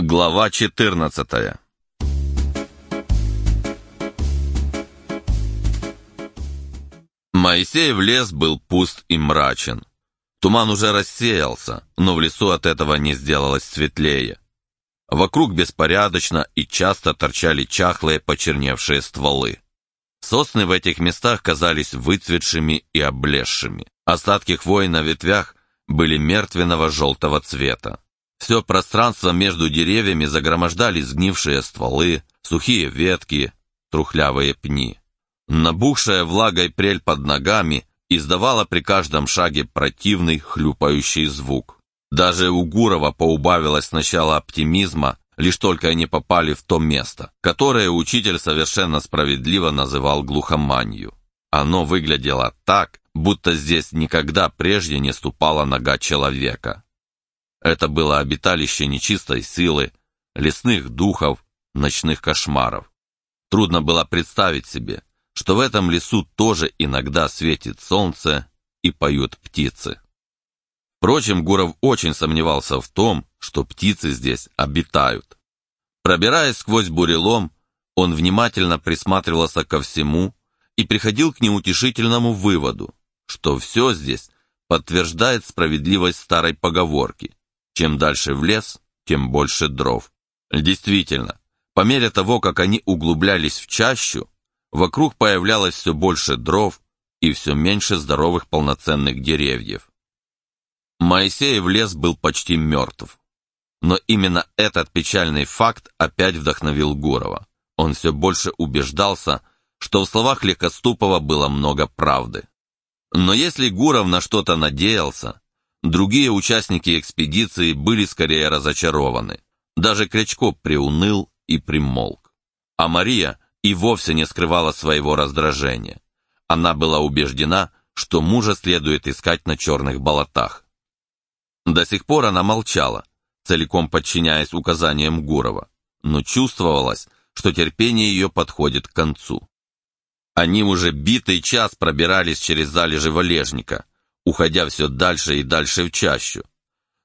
Глава 14 Моисеев лес был пуст и мрачен. Туман уже рассеялся, но в лесу от этого не сделалось светлее. Вокруг беспорядочно и часто торчали чахлые почерневшие стволы. Сосны в этих местах казались выцветшими и облезшими. Остатки хвои на ветвях были мертвенного желтого цвета. Все пространство между деревьями загромождали сгнившие стволы, сухие ветки, трухлявые пни. Набухшая влагой прель под ногами издавала при каждом шаге противный хлюпающий звук. Даже у Гурова поубавилось сначала оптимизма, лишь только они попали в то место, которое учитель совершенно справедливо называл глухоманью. Оно выглядело так, будто здесь никогда прежде не ступала нога человека. Это было обиталище нечистой силы, лесных духов, ночных кошмаров. Трудно было представить себе, что в этом лесу тоже иногда светит солнце и поют птицы. Впрочем, Гуров очень сомневался в том, что птицы здесь обитают. Пробираясь сквозь бурелом, он внимательно присматривался ко всему и приходил к неутешительному выводу, что все здесь подтверждает справедливость старой поговорки чем дальше в лес, тем больше дров. Действительно, по мере того, как они углублялись в чащу, вокруг появлялось все больше дров и все меньше здоровых полноценных деревьев. Моисеев лес был почти мертв. Но именно этот печальный факт опять вдохновил Гурова. Он все больше убеждался, что в словах Легкоступова было много правды. Но если Гуров на что-то надеялся, Другие участники экспедиции были скорее разочарованы. Даже Крячко приуныл и примолк. А Мария и вовсе не скрывала своего раздражения. Она была убеждена, что мужа следует искать на черных болотах. До сих пор она молчала, целиком подчиняясь указаниям Гурова, но чувствовалось, что терпение ее подходит к концу. Они уже битый час пробирались через залежи валежника, уходя все дальше и дальше в чащу,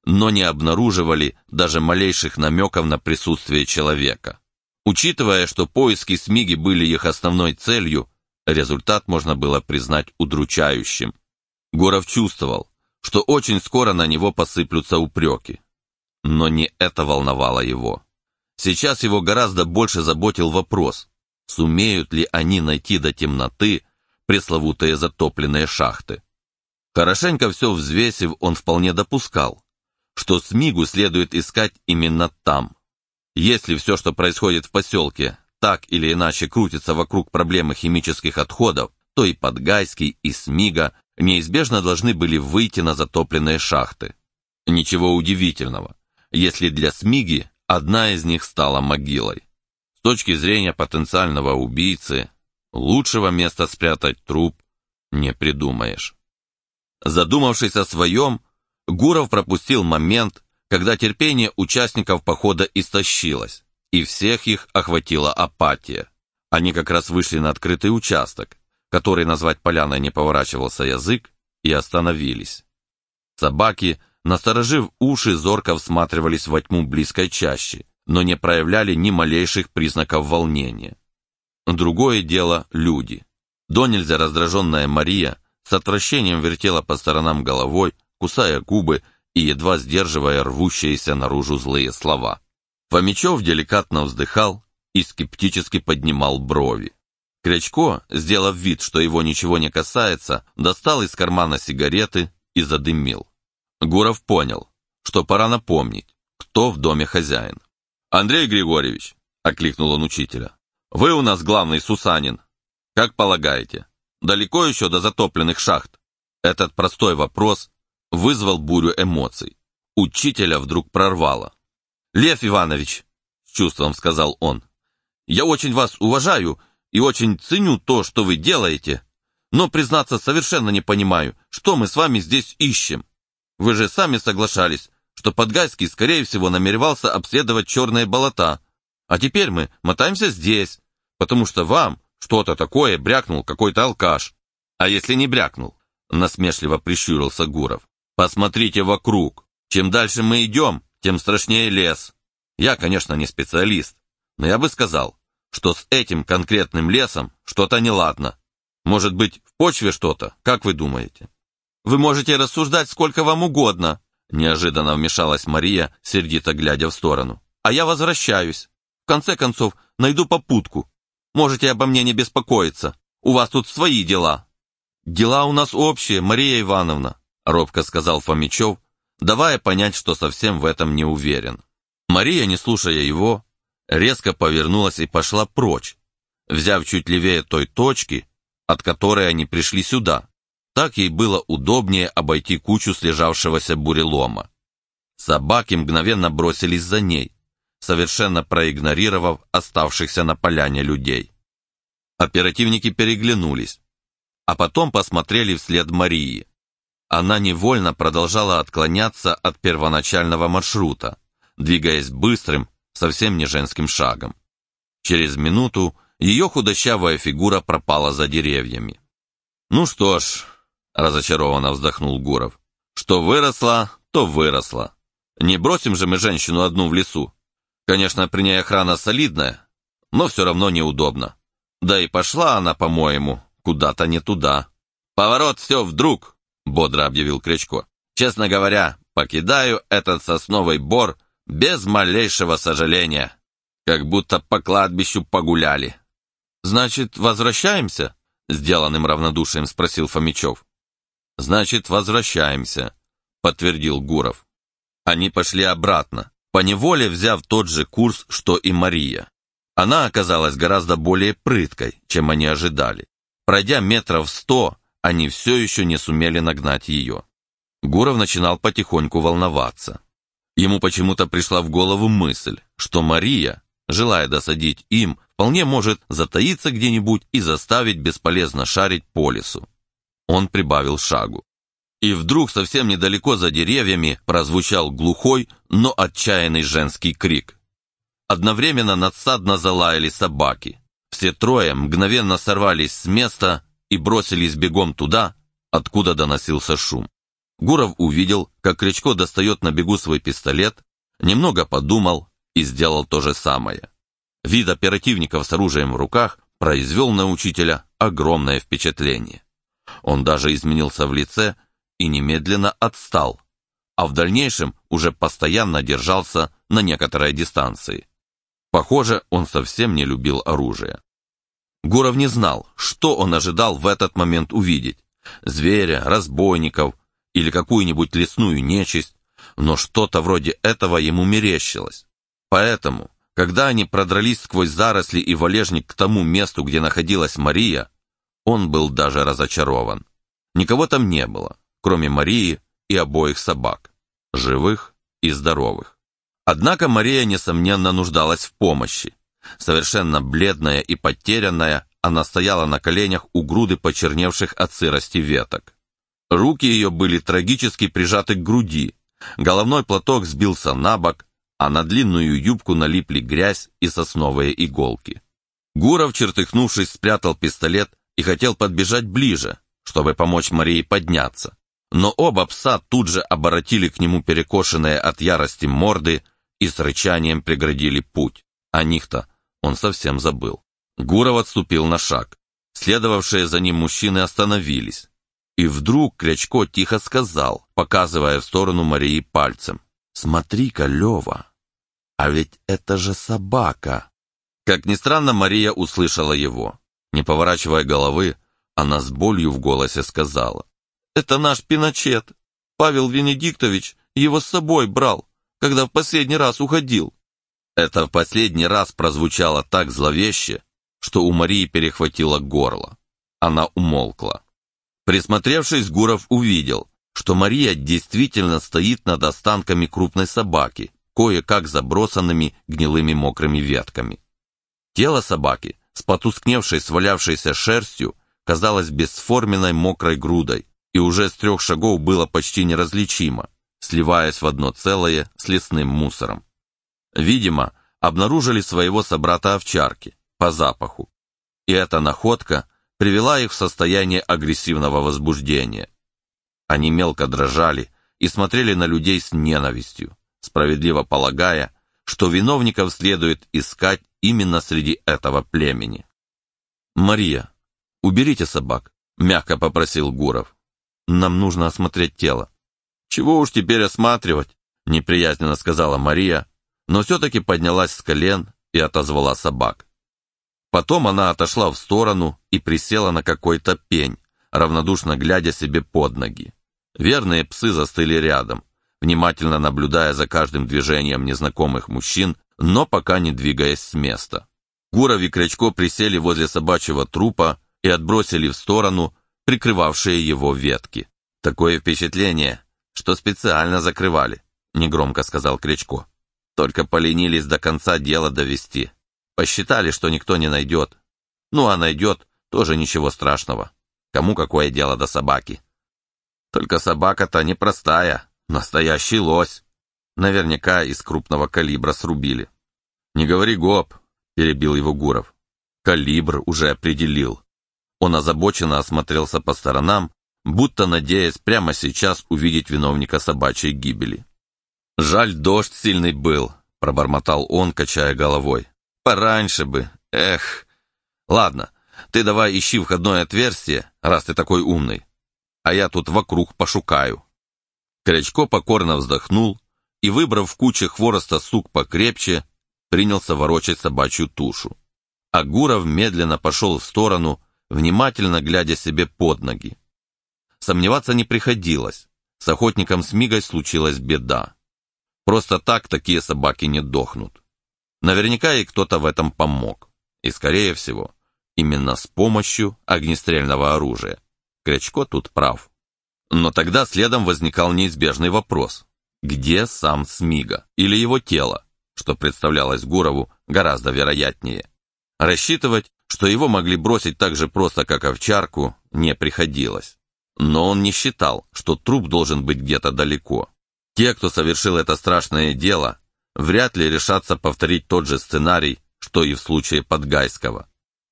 но не обнаруживали даже малейших намеков на присутствие человека. Учитывая, что поиски Смиги были их основной целью, результат можно было признать удручающим. Горов чувствовал, что очень скоро на него посыплются упреки. Но не это волновало его. Сейчас его гораздо больше заботил вопрос, сумеют ли они найти до темноты пресловутые затопленные шахты. Хорошенько все взвесив, он вполне допускал, что Смигу следует искать именно там. Если все, что происходит в поселке, так или иначе крутится вокруг проблемы химических отходов, то и Подгайский, и Смига неизбежно должны были выйти на затопленные шахты. Ничего удивительного, если для Смиги одна из них стала могилой. С точки зрения потенциального убийцы, лучшего места спрятать труп не придумаешь. Задумавшись о своем, Гуров пропустил момент, когда терпение участников похода истощилось, и всех их охватила апатия. Они как раз вышли на открытый участок, который назвать поляной не поворачивался язык, и остановились. Собаки, насторожив уши, зорко всматривались во тьму близкой чащи, но не проявляли ни малейших признаков волнения. Другое дело — люди. До раздраженная Мария с отвращением вертела по сторонам головой, кусая губы и едва сдерживая рвущиеся наружу злые слова. Фомичев деликатно вздыхал и скептически поднимал брови. Крячко, сделав вид, что его ничего не касается, достал из кармана сигареты и задымил. Гуров понял, что пора напомнить, кто в доме хозяин. «Андрей Григорьевич», — окликнул он учителя, — «вы у нас главный Сусанин. Как полагаете, Далеко еще до затопленных шахт? Этот простой вопрос вызвал бурю эмоций. Учителя вдруг прорвало. «Лев Иванович», — с чувством сказал он, — «я очень вас уважаю и очень ценю то, что вы делаете, но, признаться, совершенно не понимаю, что мы с вами здесь ищем. Вы же сами соглашались, что Подгайский, скорее всего, намеревался обследовать черные болота, а теперь мы мотаемся здесь, потому что вам, что-то такое брякнул какой-то алкаш. А если не брякнул? Насмешливо прищурился Гуров. Посмотрите вокруг. Чем дальше мы идем, тем страшнее лес. Я, конечно, не специалист, но я бы сказал, что с этим конкретным лесом что-то неладно. Может быть, в почве что-то, как вы думаете? Вы можете рассуждать сколько вам угодно, неожиданно вмешалась Мария, сердито глядя в сторону. А я возвращаюсь. В конце концов, найду попутку. Можете обо мне не беспокоиться. У вас тут свои дела. Дела у нас общие, Мария Ивановна, робко сказал Фомичев, давая понять, что совсем в этом не уверен. Мария, не слушая его, резко повернулась и пошла прочь, взяв чуть левее той точки, от которой они пришли сюда. Так ей было удобнее обойти кучу слежавшегося бурелома. Собаки мгновенно бросились за ней, совершенно проигнорировав оставшихся на поляне людей. Оперативники переглянулись, а потом посмотрели вслед Марии. Она невольно продолжала отклоняться от первоначального маршрута, двигаясь быстрым, совсем не женским шагом. Через минуту ее худощавая фигура пропала за деревьями. «Ну что ж», — разочарованно вздохнул Гуров, «что выросла, то выросла. Не бросим же мы женщину одну в лесу. Конечно, при ней охрана солидная, но все равно неудобно. Да и пошла она, по-моему, куда-то не туда. «Поворот все вдруг», — бодро объявил Кричко. «Честно говоря, покидаю этот сосновый бор без малейшего сожаления, как будто по кладбищу погуляли». «Значит, возвращаемся?» — сделанным равнодушием спросил Фомичев. «Значит, возвращаемся», — подтвердил Гуров. Они пошли обратно, поневоле взяв тот же курс, что и Мария. Она оказалась гораздо более прыткой, чем они ожидали. Пройдя метров сто, они все еще не сумели нагнать ее. Гуров начинал потихоньку волноваться. Ему почему-то пришла в голову мысль, что Мария, желая досадить им, вполне может затаиться где-нибудь и заставить бесполезно шарить по лесу. Он прибавил шагу. И вдруг совсем недалеко за деревьями прозвучал глухой, но отчаянный женский крик. Одновременно надсадно залаяли собаки. Все трое мгновенно сорвались с места и бросились бегом туда, откуда доносился шум. Гуров увидел, как Кричко достает на бегу свой пистолет, немного подумал и сделал то же самое. Вид оперативников с оружием в руках произвел на учителя огромное впечатление. Он даже изменился в лице и немедленно отстал, а в дальнейшем уже постоянно держался на некоторой дистанции. Похоже, он совсем не любил оружие. Гуров не знал, что он ожидал в этот момент увидеть. Зверя, разбойников или какую-нибудь лесную нечисть, но что-то вроде этого ему мерещилось. Поэтому, когда они продрались сквозь заросли и валежник к тому месту, где находилась Мария, он был даже разочарован. Никого там не было, кроме Марии и обоих собак, живых и здоровых. Однако Мария, несомненно, нуждалась в помощи. Совершенно бледная и потерянная, она стояла на коленях у груды почерневших от сырости веток. Руки ее были трагически прижаты к груди, головной платок сбился на бок, а на длинную юбку налипли грязь и сосновые иголки. Гуров, чертыхнувшись, спрятал пистолет и хотел подбежать ближе, чтобы помочь Марии подняться. Но оба пса тут же оборотили к нему перекошенные от ярости морды и с рычанием преградили путь. О них-то он совсем забыл. Гуров отступил на шаг. Следовавшие за ним мужчины остановились. И вдруг Крячко тихо сказал, показывая в сторону Марии пальцем. «Смотри-ка, Лева, а ведь это же собака!» Как ни странно, Мария услышала его. Не поворачивая головы, она с болью в голосе сказала. «Это наш Пиночет. Павел Венедиктович его с собой брал, когда в последний раз уходил». Это в последний раз прозвучало так зловеще, что у Марии перехватило горло. Она умолкла. Присмотревшись, Гуров увидел, что Мария действительно стоит над останками крупной собаки, кое-как забросанными гнилыми мокрыми ветками. Тело собаки, с потускневшей свалявшейся шерстью, казалось бесформенной мокрой грудой, и уже с трех шагов было почти неразличимо, сливаясь в одно целое с лесным мусором. Видимо, обнаружили своего собрата-овчарки по запаху, и эта находка привела их в состояние агрессивного возбуждения. Они мелко дрожали и смотрели на людей с ненавистью, справедливо полагая, что виновников следует искать именно среди этого племени. «Мария, уберите собак», — мягко попросил Гуров. «Нам нужно осмотреть тело». «Чего уж теперь осматривать?» — неприязненно сказала Мария, но все-таки поднялась с колен и отозвала собак. Потом она отошла в сторону и присела на какой-то пень, равнодушно глядя себе под ноги. Верные псы застыли рядом, внимательно наблюдая за каждым движением незнакомых мужчин, но пока не двигаясь с места. Гуров и Крячко присели возле собачьего трупа и отбросили в сторону прикрывавшие его ветки. Такое впечатление, что специально закрывали, негромко сказал Крячко. Только поленились до конца дело довести. Посчитали, что никто не найдет. Ну, а найдет, тоже ничего страшного. Кому какое дело до собаки? Только собака-то непростая, настоящий лось. Наверняка из крупного калибра срубили. «Не говори гоп», — перебил его Гуров. «Калибр уже определил». Он озабоченно осмотрелся по сторонам, будто надеясь прямо сейчас увидеть виновника собачьей гибели. «Жаль, дождь сильный был», — пробормотал он, качая головой. «Пораньше бы, эх. Ладно, ты давай ищи входное отверстие, раз ты такой умный, а я тут вокруг пошукаю». Крячко покорно вздохнул и, выбрав в куче хвороста сук покрепче, принялся ворочать собачью тушу. А Гуров медленно пошел в сторону, внимательно глядя себе под ноги. Сомневаться не приходилось. С охотником Смигой случилась беда. Просто так такие собаки не дохнут. Наверняка ей кто-то в этом помог. И, скорее всего, именно с помощью огнестрельного оружия. Крячко тут прав. Но тогда следом возникал неизбежный вопрос. Где сам Смига? Или его тело? Что представлялось Гурову гораздо вероятнее. Рассчитывать, что его могли бросить так же просто, как овчарку, не приходилось. Но он не считал, что труп должен быть где-то далеко. Те, кто совершил это страшное дело, вряд ли решатся повторить тот же сценарий, что и в случае Подгайского.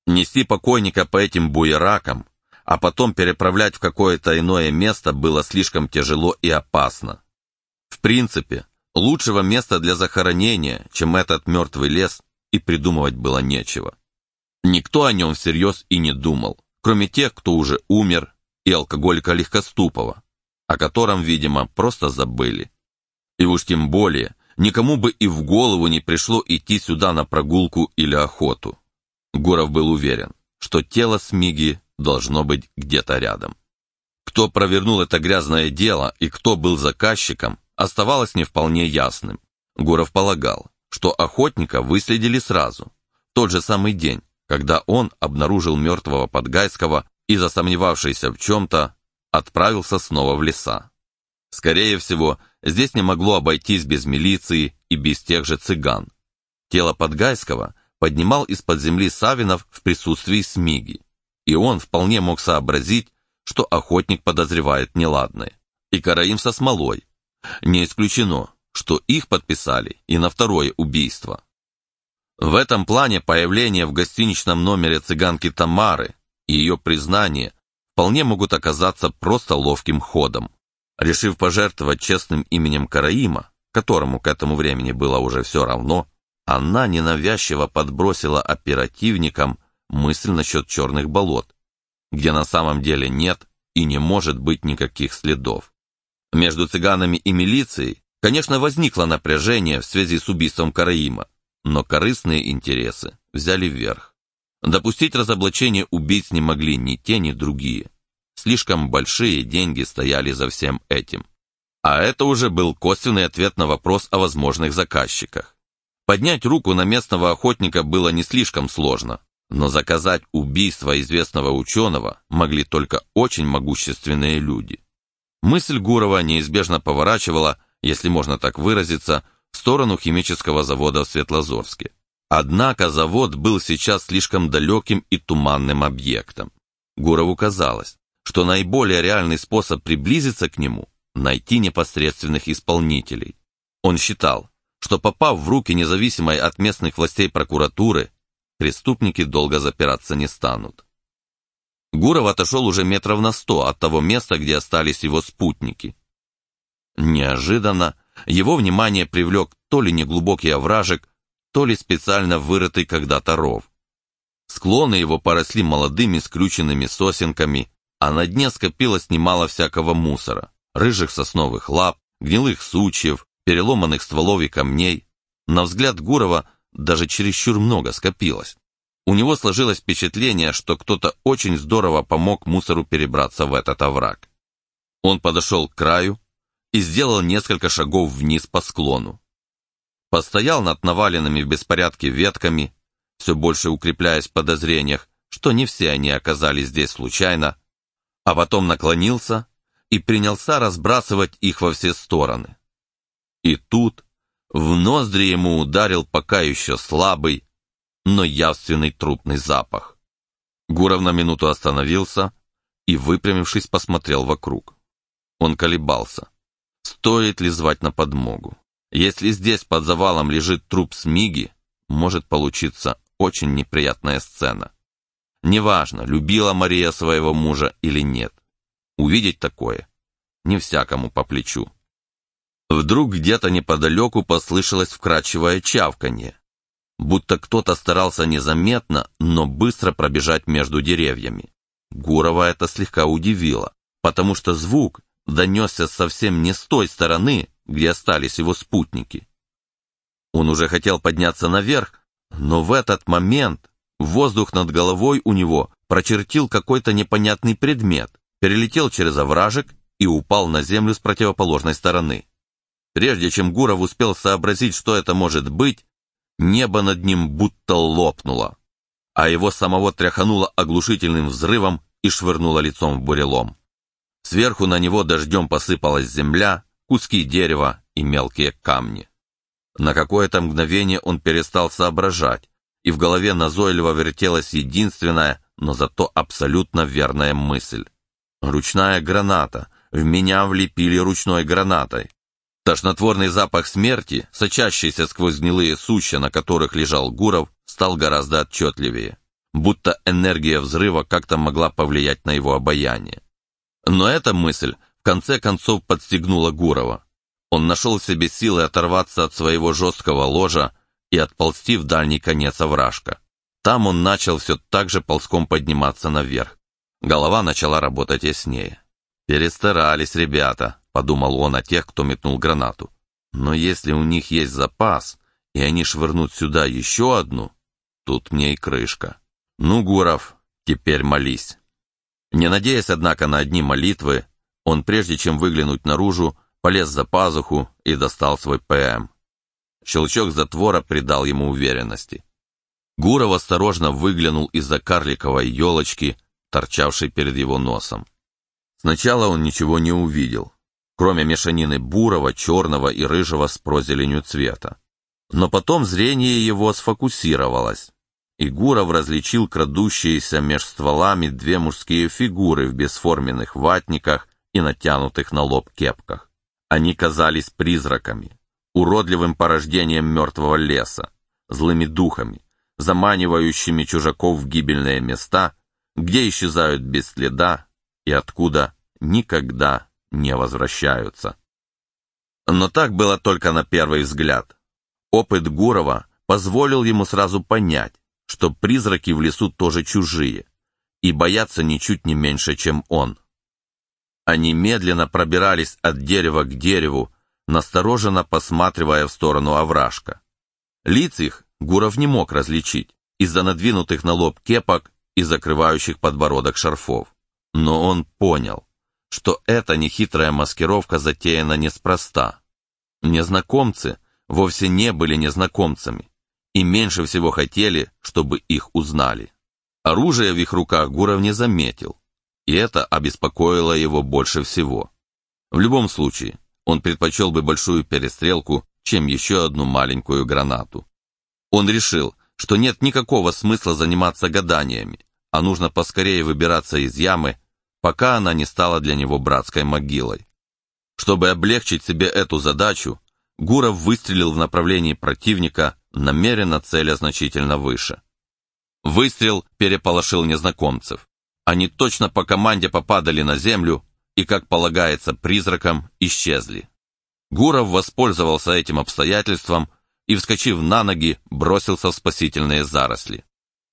Нести покойника по этим буеракам, а потом переправлять в какое-то иное место было слишком тяжело и опасно. В принципе, лучшего места для захоронения, чем этот мертвый лес, и придумывать было нечего. Никто о нем всерьез и не думал, кроме тех, кто уже умер, и алкоголика Легкоступова, о котором, видимо, просто забыли. И уж тем более, никому бы и в голову не пришло идти сюда на прогулку или охоту. Гуров был уверен, что тело Смиги должно быть где-то рядом. Кто провернул это грязное дело и кто был заказчиком, оставалось не вполне ясным. Гуров полагал, что охотника выследили сразу, тот же самый день, когда он обнаружил мертвого Подгайского и, засомневавшийся в чем-то, отправился снова в леса. Скорее всего, здесь не могло обойтись без милиции и без тех же цыган. Тело Подгайского поднимал из-под земли Савинов в присутствии Смиги, и он вполне мог сообразить, что охотник подозревает неладное. И Караим со смолой. Не исключено, что их подписали и на второе убийство. В этом плане появление в гостиничном номере цыганки Тамары и ее признание вполне могут оказаться просто ловким ходом. Решив пожертвовать честным именем Караима, которому к этому времени было уже все равно, она ненавязчиво подбросила оперативникам мысль насчет черных болот, где на самом деле нет и не может быть никаких следов. Между цыганами и милицией, конечно, возникло напряжение в связи с убийством Караима, но корыстные интересы взяли вверх. Допустить разоблачение убийц не могли ни те, ни другие. Слишком большие деньги стояли за всем этим. А это уже был косвенный ответ на вопрос о возможных заказчиках. Поднять руку на местного охотника было не слишком сложно, но заказать убийство известного ученого могли только очень могущественные люди. Мысль Гурова неизбежно поворачивала, если можно так выразиться, в сторону химического завода в Светлозорске. Однако завод был сейчас слишком далеким и туманным объектом. Гурову казалось, что наиболее реальный способ приблизиться к нему – найти непосредственных исполнителей. Он считал, что попав в руки независимой от местных властей прокуратуры, преступники долго запираться не станут. Гуров отошел уже метров на сто от того места, где остались его спутники. Неожиданно его внимание привлек то ли неглубокий овражек, то ли специально вырытый когда-то ров. Склоны его поросли молодыми скрюченными сосенками, а на дне скопилось немало всякого мусора, рыжих сосновых лап, гнилых сучьев, переломанных стволов и камней. На взгляд Гурова даже чересчур много скопилось. У него сложилось впечатление, что кто-то очень здорово помог мусору перебраться в этот овраг. Он подошел к краю и сделал несколько шагов вниз по склону. Постоял над наваленными в беспорядке ветками, все больше укрепляясь в подозрениях, что не все они оказались здесь случайно, а потом наклонился и принялся разбрасывать их во все стороны. И тут в ноздри ему ударил пока еще слабый, но явственный трупный запах. Гуров на минуту остановился и, выпрямившись, посмотрел вокруг. Он колебался. Стоит ли звать на подмогу? Если здесь под завалом лежит труп Смиги, может получиться очень неприятная сцена. Неважно, любила Мария своего мужа или нет. Увидеть такое не всякому по плечу. Вдруг где-то неподалеку послышалось вкрадчивое чавканье будто кто-то старался незаметно, но быстро пробежать между деревьями. Гурова это слегка удивило, потому что звук донесся совсем не с той стороны, где остались его спутники. Он уже хотел подняться наверх, но в этот момент воздух над головой у него прочертил какой-то непонятный предмет, перелетел через овражек и упал на землю с противоположной стороны. Прежде чем Гуров успел сообразить, что это может быть, Небо над ним будто лопнуло, а его самого тряхануло оглушительным взрывом и швырнуло лицом в бурелом. Сверху на него дождем посыпалась земля, куски дерева и мелкие камни. На какое-то мгновение он перестал соображать, и в голове назойливо вертелась единственная, но зато абсолютно верная мысль. Ручная граната. В меня влепили ручной гранатой. Тошнотворный запах смерти, сочащийся сквозь гнилые сучья, на которых лежал Гуров, стал гораздо отчетливее, будто энергия взрыва как-то могла повлиять на его обаяние. Но эта мысль в конце концов подстегнула Гурова. Он нашел в себе силы оторваться от своего жесткого ложа и отползти в дальний конец овражка. Там он начал все так же ползком подниматься наверх. Голова начала работать яснее. Перестарались ребята, подумал он о тех, кто метнул гранату. Но если у них есть запас, и они швырнут сюда еще одну, тут мне и крышка. Ну, Гуров, теперь молись. Не надеясь, однако, на одни молитвы, он, прежде чем выглянуть наружу, полез за пазуху и достал свой ПМ. Щелчок затвора придал ему уверенности. Гуров осторожно выглянул из-за карликовой елочки, торчавшей перед его носом. Сначала он ничего не увидел, кроме мешанины бурого, черного и рыжего с прозеленью цвета. Но потом зрение его сфокусировалось, и Гуров различил крадущиеся меж стволами две мужские фигуры в бесформенных ватниках и натянутых на лоб кепках. Они казались призраками, уродливым порождением мертвого леса, злыми духами, заманивающими чужаков в гибельные места, где исчезают без следа и откуда никогда не возвращаются. Но так было только на первый взгляд. Опыт Гурова позволил ему сразу понять, что призраки в лесу тоже чужие, и боятся ничуть не меньше, чем он. Они медленно пробирались от дерева к дереву, настороженно посматривая в сторону овражка. Лиц их Гуров не мог различить из-за надвинутых на лоб кепок и закрывающих подбородок шарфов. Но он понял, что эта нехитрая маскировка затеяна неспроста. Незнакомцы вовсе не были незнакомцами и меньше всего хотели, чтобы их узнали. Оружие в их руках Гуров не заметил, и это обеспокоило его больше всего. В любом случае, он предпочел бы большую перестрелку, чем еще одну маленькую гранату. Он решил, что нет никакого смысла заниматься гаданиями, а нужно поскорее выбираться из ямы пока она не стала для него братской могилой. Чтобы облегчить себе эту задачу, Гуров выстрелил в направлении противника, намеренно целя значительно выше. Выстрел переполошил незнакомцев. Они точно по команде попадали на землю и, как полагается призракам, исчезли. Гуров воспользовался этим обстоятельством и, вскочив на ноги, бросился в спасительные заросли.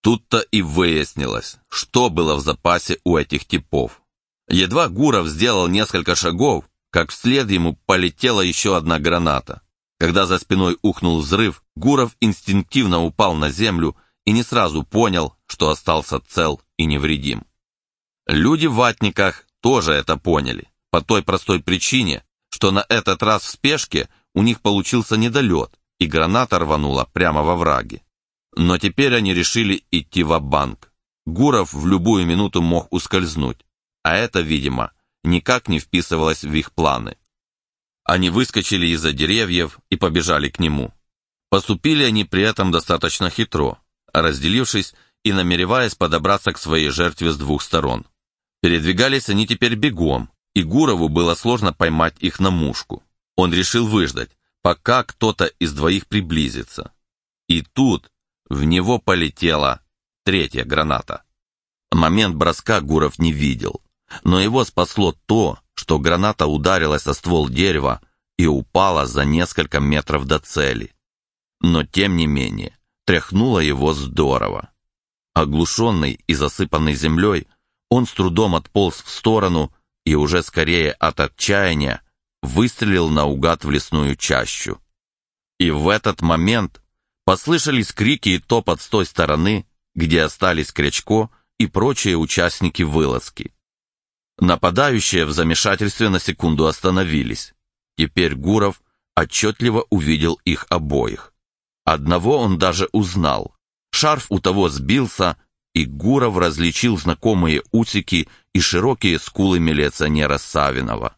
Тут-то и выяснилось, что было в запасе у этих типов. Едва Гуров сделал несколько шагов, как вслед ему полетела еще одна граната. Когда за спиной ухнул взрыв, Гуров инстинктивно упал на землю и не сразу понял, что остался цел и невредим. Люди в ватниках тоже это поняли, по той простой причине, что на этот раз в спешке у них получился недолет, и граната рванула прямо во враге. Но теперь они решили идти в банк Гуров в любую минуту мог ускользнуть, а это, видимо, никак не вписывалось в их планы. Они выскочили из-за деревьев и побежали к нему. Поступили они при этом достаточно хитро, разделившись и намереваясь подобраться к своей жертве с двух сторон. Передвигались они теперь бегом, и Гурову было сложно поймать их на мушку. Он решил выждать, пока кто-то из двоих приблизится. И тут в него полетела третья граната. Момент броска Гуров не видел, но его спасло то, что граната ударилась о ствол дерева и упала за несколько метров до цели. Но тем не менее, тряхнуло его здорово. Оглушенный и засыпанный землей, он с трудом отполз в сторону и уже скорее от отчаяния выстрелил наугад в лесную чащу. И в этот момент послышались крики и топот с той стороны, где остались Крячко и прочие участники вылазки. Нападающие в замешательстве на секунду остановились. Теперь Гуров отчетливо увидел их обоих. Одного он даже узнал. Шарф у того сбился, и Гуров различил знакомые усики и широкие скулы милиционера Савинова.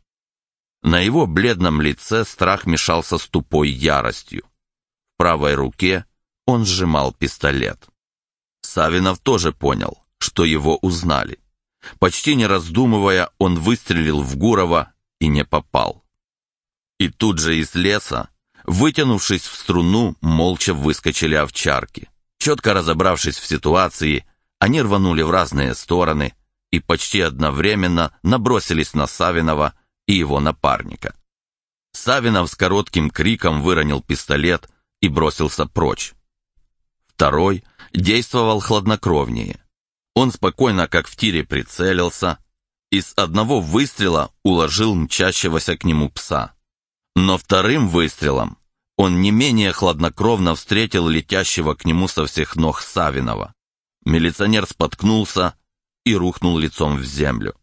На его бледном лице страх мешался с тупой яростью. В правой руке он сжимал пистолет. Савинов тоже понял, что его узнали. Почти не раздумывая, он выстрелил в Гурова и не попал. И тут же из леса, вытянувшись в струну, молча выскочили овчарки. Четко разобравшись в ситуации, они рванули в разные стороны и почти одновременно набросились на Савинова и его напарника. Савинов с коротким криком выронил пистолет и бросился прочь. Второй действовал хладнокровнее. Он спокойно, как в тире, прицелился и с одного выстрела уложил мчащегося к нему пса. Но вторым выстрелом он не менее хладнокровно встретил летящего к нему со всех ног Савинова. Милиционер споткнулся и рухнул лицом в землю.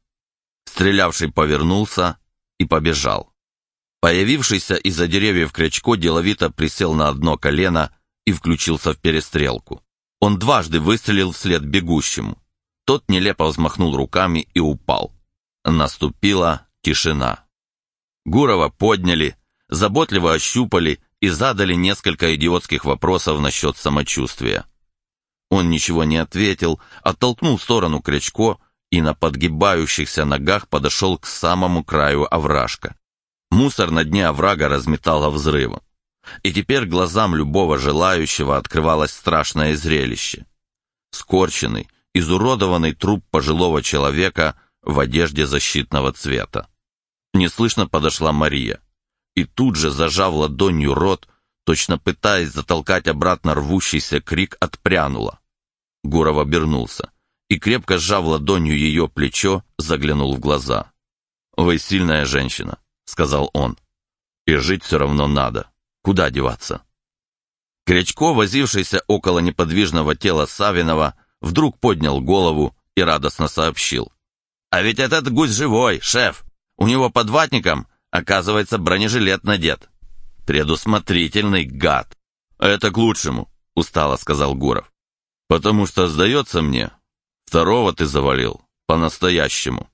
Стрелявший повернулся и побежал. Появившийся из-за деревьев Крячко деловито присел на одно колено и включился в перестрелку. Он дважды выстрелил вслед бегущему. Тот нелепо взмахнул руками и упал. Наступила тишина. Гурова подняли, заботливо ощупали и задали несколько идиотских вопросов насчет самочувствия. Он ничего не ответил, оттолкнул в сторону Крячко и на подгибающихся ногах подошел к самому краю овражка. Мусор на дне оврага разметало взрывом и теперь глазам любого желающего открывалось страшное зрелище. Скорченный, изуродованный труп пожилого человека в одежде защитного цвета. Неслышно подошла Мария, и тут же, зажав ладонью рот, точно пытаясь затолкать обратно рвущийся крик, отпрянула. Гуров обернулся и, крепко сжав ладонью ее плечо, заглянул в глаза. «Вы сильная женщина», — сказал он, — «и жить все равно надо». Куда деваться? Крячко, возившийся около неподвижного тела Савинова, вдруг поднял голову и радостно сообщил. «А ведь этот гусь живой, шеф! У него под ватником, оказывается, бронежилет надет. Предусмотрительный гад!» «Это к лучшему», — устало сказал Гуров. «Потому что, сдается мне, второго ты завалил по-настоящему».